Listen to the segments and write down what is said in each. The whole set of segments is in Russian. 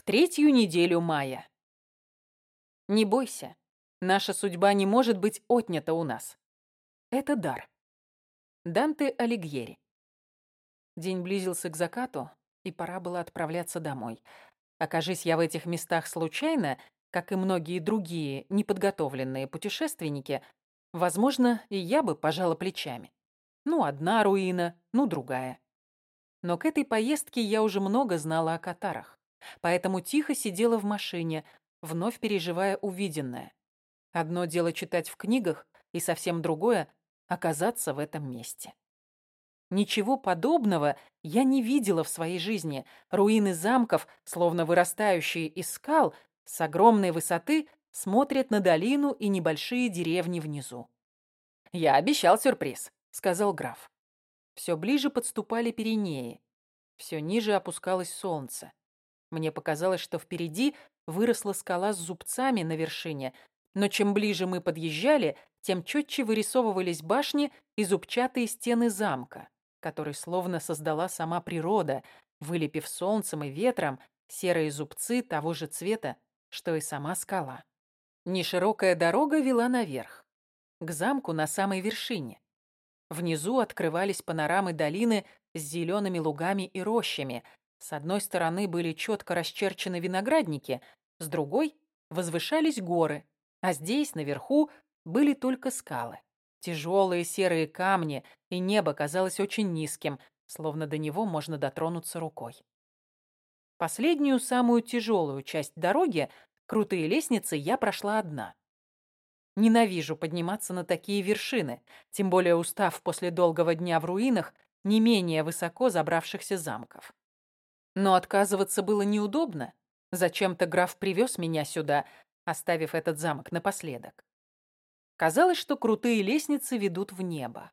в третью неделю мая. Не бойся, наша судьба не может быть отнята у нас. Это дар. Данте Алигьери. День близился к закату, и пора было отправляться домой. Окажись я в этих местах случайно, как и многие другие неподготовленные путешественники, возможно, и я бы пожала плечами. Ну, одна руина, ну, другая. Но к этой поездке я уже много знала о катарах, поэтому тихо сидела в машине, вновь переживая увиденное. Одно дело читать в книгах, и совсем другое — оказаться в этом месте. Ничего подобного я не видела в своей жизни. Руины замков, словно вырастающие из скал, с огромной высоты смотрят на долину и небольшие деревни внизу. «Я обещал сюрприз», — сказал граф. Все ближе подступали Пиренеи. Все ниже опускалось солнце. Мне показалось, что впереди выросла скала с зубцами на вершине, но чем ближе мы подъезжали, тем четче вырисовывались башни и зубчатые стены замка, который словно создала сама природа, вылепив солнцем и ветром серые зубцы того же цвета, что и сама скала. Неширокая дорога вела наверх, к замку на самой вершине. Внизу открывались панорамы долины с зелеными лугами и рощами. С одной стороны были четко расчерчены виноградники, с другой возвышались горы, а здесь, наверху, были только скалы. Тяжелые серые камни, и небо казалось очень низким, словно до него можно дотронуться рукой. Последнюю, самую тяжелую часть дороги, крутые лестницы, я прошла одна. Ненавижу подниматься на такие вершины, тем более устав после долгого дня в руинах не менее высоко забравшихся замков. Но отказываться было неудобно. Зачем-то граф привез меня сюда, оставив этот замок напоследок. Казалось, что крутые лестницы ведут в небо.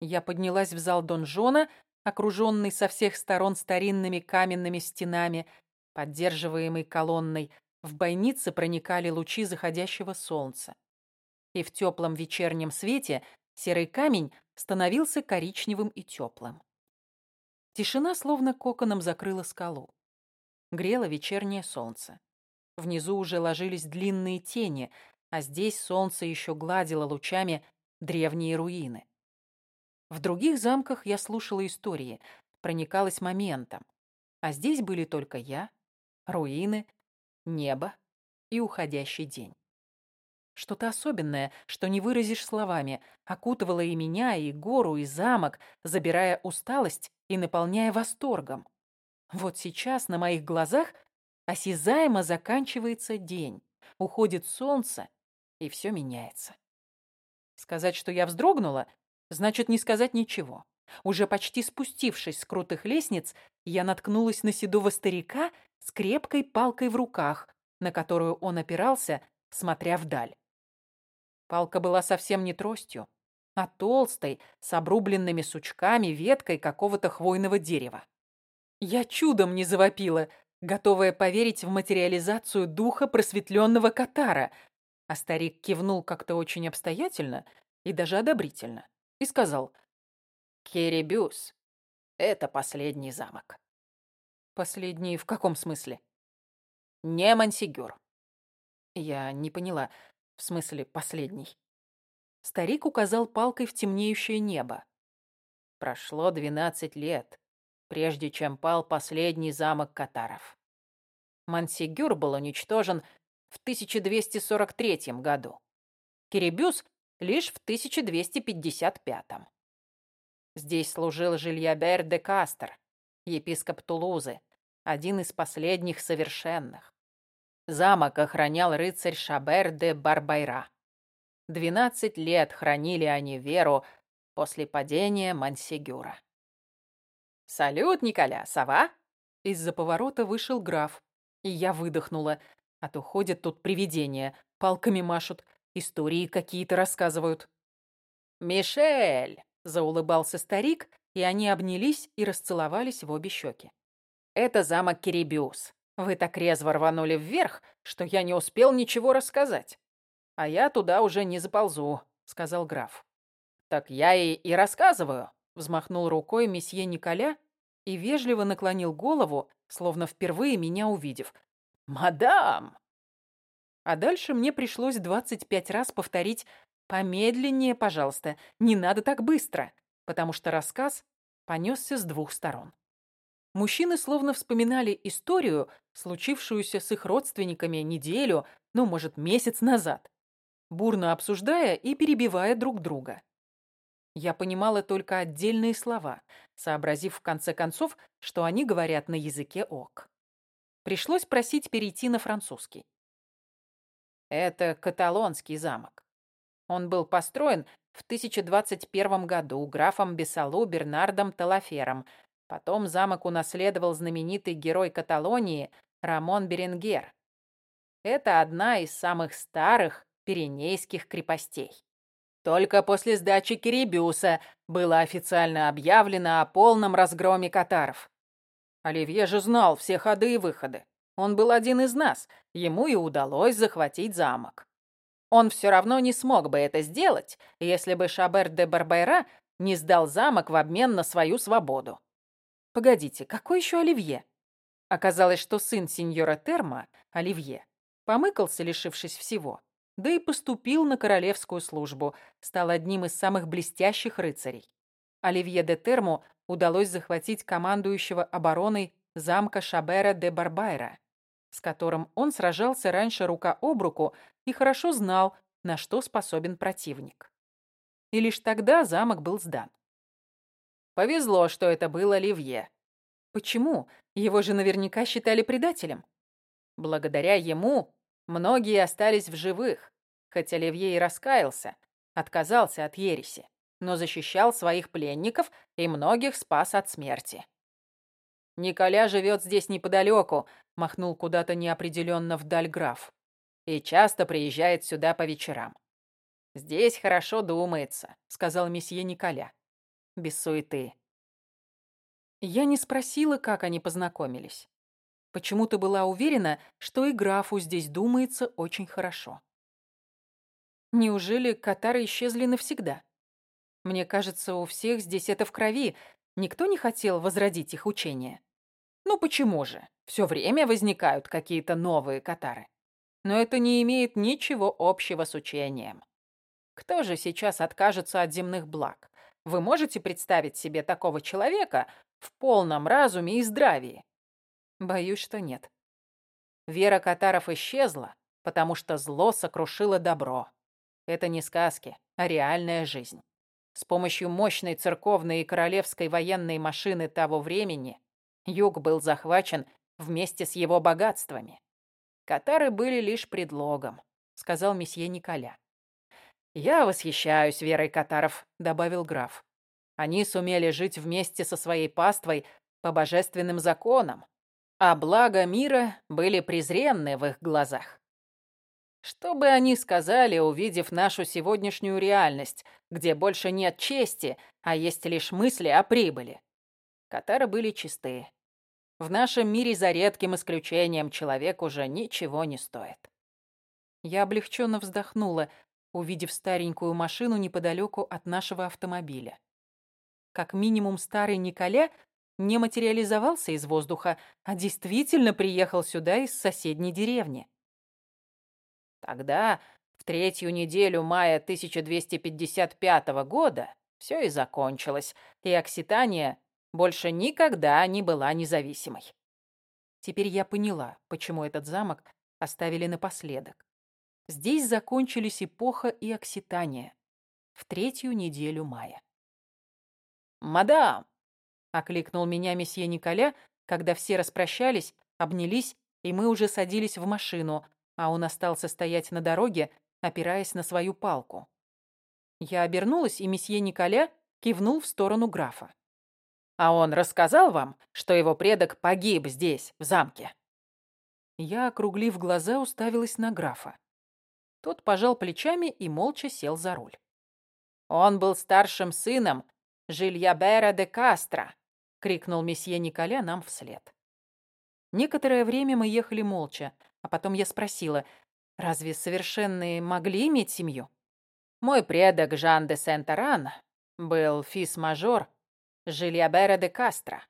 Я поднялась в зал донжона, окруженный со всех сторон старинными каменными стенами, поддерживаемый колонной. В бойнице проникали лучи заходящего солнца и в теплом вечернем свете серый камень становился коричневым и теплым. Тишина словно коконом закрыла скалу. Грело вечернее солнце. Внизу уже ложились длинные тени, а здесь солнце еще гладило лучами древние руины. В других замках я слушала истории, проникалась моментом, а здесь были только я, руины, небо и уходящий день. Что-то особенное, что не выразишь словами, окутывало и меня, и гору, и замок, забирая усталость и наполняя восторгом. Вот сейчас на моих глазах осязаемо заканчивается день, уходит солнце, и все меняется. Сказать, что я вздрогнула, значит не сказать ничего. Уже почти спустившись с крутых лестниц, я наткнулась на седого старика с крепкой палкой в руках, на которую он опирался, смотря вдаль. Палка была совсем не тростью, а толстой, с обрубленными сучками, веткой какого-то хвойного дерева. Я чудом не завопила, готовая поверить в материализацию духа просветленного Катара, а старик кивнул как-то очень обстоятельно и даже одобрительно и сказал «Керебюс, это последний замок». «Последний в каком смысле?» «Не Мансигюр». Я не поняла. В смысле, последний. Старик указал палкой в темнеющее небо. Прошло двенадцать лет, прежде чем пал последний замок катаров. Мансигюр был уничтожен в 1243 году. Кирибюс лишь в 1255. Здесь служил Жильябер де Кастер, епископ Тулузы, один из последних совершенных. Замок охранял рыцарь Шабер де Барбайра. Двенадцать лет хранили они веру после падения Мансигюра. «Салют, Николя, сова?» Из-за поворота вышел граф, и я выдохнула. А то ходят тут привидения, палками машут, истории какие-то рассказывают. «Мишель!» — заулыбался старик, и они обнялись и расцеловались в обе щеки. «Это замок Кирибиус. Вы так резво рванули вверх, что я не успел ничего рассказать. А я туда уже не заползу, сказал граф. Так я и, и рассказываю, взмахнул рукой месье Николя, и вежливо наклонил голову, словно впервые меня увидев. «Мадам!» А дальше мне пришлось 25 раз повторить «Помедленнее, пожалуйста, не надо так быстро», потому что рассказ понесся с двух сторон. Мужчины словно вспоминали историю, случившуюся с их родственниками неделю, ну, может, месяц назад, бурно обсуждая и перебивая друг друга. Я понимала только отдельные слова, сообразив в конце концов, что они говорят на языке ок. Пришлось просить перейти на французский. Это каталонский замок. Он был построен в 1021 году графом Бесалу Бернардом Талафером. Потом замок унаследовал знаменитый герой Каталонии Рамон Беренгер. Это одна из самых старых пиренейских крепостей. Только после сдачи Кирибюса было официально объявлено о полном разгроме катаров. Оливье же знал все ходы и выходы. Он был один из нас, ему и удалось захватить замок. Он все равно не смог бы это сделать, если бы Шабер де Барбайра не сдал замок в обмен на свою свободу. Погодите, какой еще Оливье? Оказалось, что сын сеньора Терма, Оливье, помыкался, лишившись всего, да и поступил на королевскую службу, стал одним из самых блестящих рыцарей. Оливье де Терму удалось захватить командующего обороной замка Шабера де Барбайра, с которым он сражался раньше рука об руку и хорошо знал, на что способен противник. И лишь тогда замок был сдан. Повезло, что это был Оливье. Почему? Его же наверняка считали предателем. Благодаря ему многие остались в живых, хоть Оливье и раскаялся, отказался от ереси, но защищал своих пленников и многих спас от смерти. «Николя живет здесь неподалеку», — махнул куда-то неопределенно вдаль граф и часто приезжает сюда по вечерам. «Здесь хорошо думается», — сказал месье Николя. Без суеты. Я не спросила, как они познакомились. Почему-то была уверена, что и графу здесь думается очень хорошо. Неужели катары исчезли навсегда? Мне кажется, у всех здесь это в крови. Никто не хотел возродить их учение. Ну почему же? Все время возникают какие-то новые катары но это не имеет ничего общего с учением. Кто же сейчас откажется от земных благ? Вы можете представить себе такого человека в полном разуме и здравии? Боюсь, что нет. Вера Катаров исчезла, потому что зло сокрушило добро. Это не сказки, а реальная жизнь. С помощью мощной церковной и королевской военной машины того времени юг был захвачен вместе с его богатствами. Катары были лишь предлогом, сказал месье Николя. Я восхищаюсь верой катаров, добавил граф. Они сумели жить вместе со своей паствой по божественным законам, а блага мира были презренны в их глазах. Что бы они сказали, увидев нашу сегодняшнюю реальность, где больше нет чести, а есть лишь мысли о прибыли? Катары были чисты. В нашем мире за редким исключением человек уже ничего не стоит. Я облегченно вздохнула, увидев старенькую машину неподалеку от нашего автомобиля. Как минимум старый Николя не материализовался из воздуха, а действительно приехал сюда из соседней деревни. Тогда, в третью неделю мая 1255 года, все и закончилось, и Окситания больше никогда не была независимой. Теперь я поняла, почему этот замок оставили напоследок. Здесь закончились эпоха и Окситания в третью неделю мая. «Мадам!» — окликнул меня месье Николя, когда все распрощались, обнялись, и мы уже садились в машину, а он остался стоять на дороге, опираясь на свою палку. Я обернулась, и месье Николя кивнул в сторону графа. А он рассказал вам, что его предок погиб здесь, в замке?» Я, округлив глаза, уставилась на графа. Тот пожал плечами и молча сел за руль. «Он был старшим сыном Жильябера де Кастро!» — крикнул месье Николя нам вслед. Некоторое время мы ехали молча, а потом я спросила, разве совершенные могли иметь семью? Мой предок Жан де Сент-Аран был фис-мажор Жильябера де Кастро.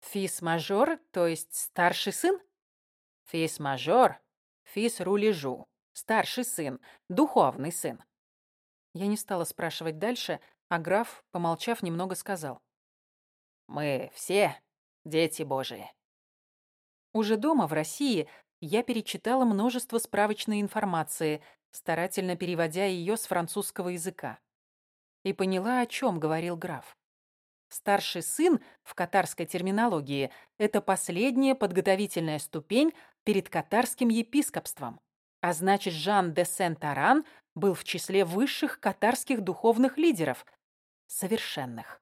Фис-мажор, то есть старший сын? Фис-мажор, фис-рулежу, старший сын, духовный сын. Я не стала спрашивать дальше, а граф, помолчав, немного сказал. «Мы все дети Божии». Уже дома, в России, я перечитала множество справочной информации, старательно переводя ее с французского языка. И поняла, о чем говорил граф. Старший сын в катарской терминологии – это последняя подготовительная ступень перед катарским епископством. А значит, Жан де Сен-Таран был в числе высших катарских духовных лидеров, совершенных.